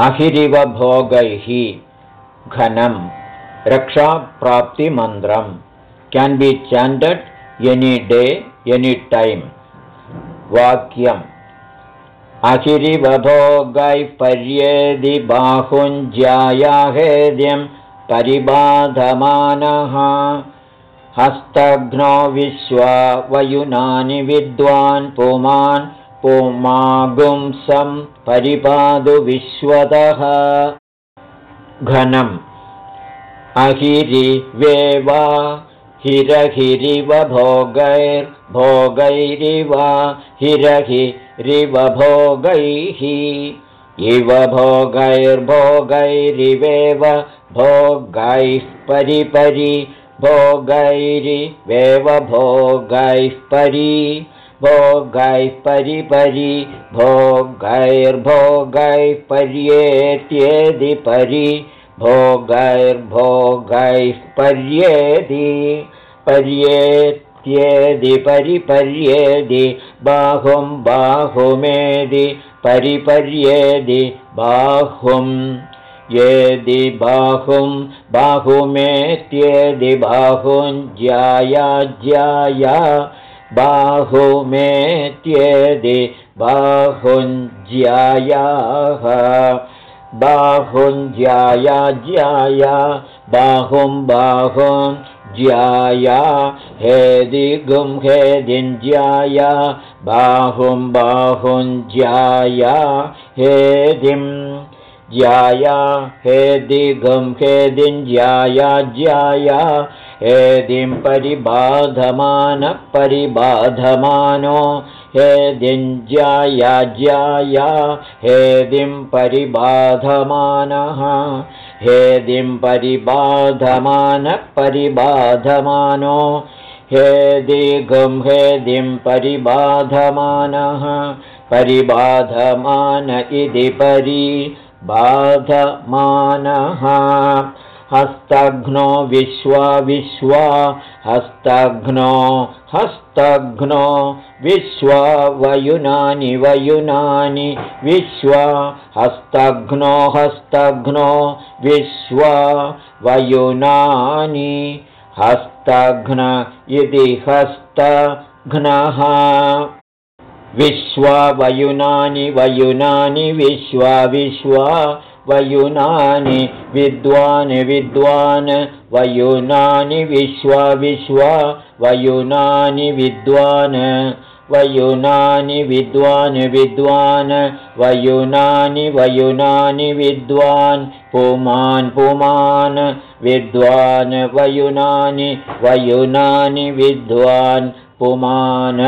अहिरिव भोगैः घनं रक्षाप्राप्तिमन्त्रं can be chanted any day any time वाक्यम्। अहिरिव भोगैः पर्येदि बाहुञ्ज्यायाहेद्यं परिबाधमानः। हस्तघ्नो विश्वा वयुनानि विद्वान् पुमान् पुमागुंसं परिपादु विश्वतः घनम्। अहिरिवेवा हिरहिरिव भोगैर्भोगैरिव हिरहिरिव भोगैः इव भोगैर्भोगैरिवेव भोगैः परिपरि भोगैरिवेव भोगैः परि भोगैः परिपरि भोगैर्भोगैः पर्येत्येदि परि भोगैर्भोगैः पर्येदि पर्येत्येदि परिपर्येदि बाहुं बाहुमेदि परिपर्येदि बाहुम् येदि बाहुं बाहुमेत्येदि बाहुञ्ज्यायाज्याया बाहुमेत्येदि बाहुञ्ज्यायाः। बाहुञ्ज्यायाज्याया बाहुं बाहुं ज्याया हेदिगुं हेदिञ्ज्याया बाहुं बाहुञ्ज्याया हेदिम् ज्याया हेदिघं हेदिञ्ज्याया ज्याया हेदिं परिबाधमानपरिबाधमानो हेदिञ्ज्याया ज्याया हेदिं परिबाधमानः हेदिं परिबाधमानपरिबाधमानो हेदिघं हेदिं परिबाधमानः परिबाधमान इति परि बाधमानः। हस्तघ्नो विश्वा विश्वा हस्तघ्नो हस्तघ्नो विश्वा वयुनानि वयुनानि विश्वा हस्तघ्नो हस्तघ्नो विश्वा वयुनानि हस्तघ्न इति हस्तघ्नः विश्वा वयुनानि वयुनानि विश्वा विश्वा वयुनानि विद्वान् विद्वान् वयुनानि विश्वा विश्वा वयुनानि विद्वान् वयुनानि विद्वान् विद्वान् वयुनानि वयुनानि विद्वान् पुमान् पुमान् विद्वान् वयुनानि वयुनानि विद्वान् पुमान्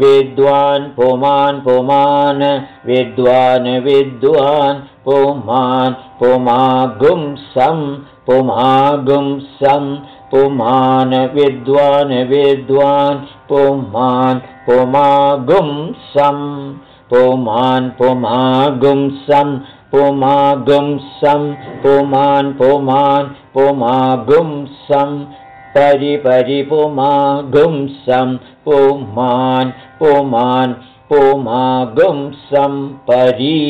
विद्वान् पुमान् पुमान् विद्वान् विद्वान् पुमान् पुमागुंसं पुमागुंसं पुमान् विद्वान् विद्वान् पुमान् पुमागुंसं पुमान् पुमागुंसं पुमागुंसं पुमान् पुमान् पुमागुंसं परिपरिपुमागुंसं पुमान् पुमान् पुमागुंसं परि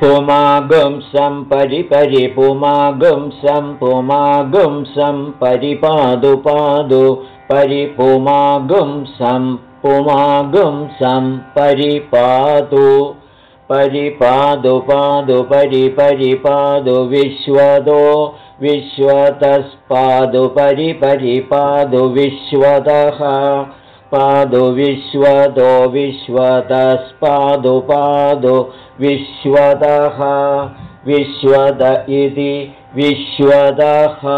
पुमागुंसं परिपरि पुमागुंसं पुमागुंसं परिपादुपादु परिपुमागुंसं पुमागुंसं परिपातु परिपादुपादु परिपरिपादु विश्वदो विश्वतस्पादु परिपरिपादु विश्वतः पादु विश्वतो विश्वतस्पादु पादु विश्वतः विश्वत इति विश्वतः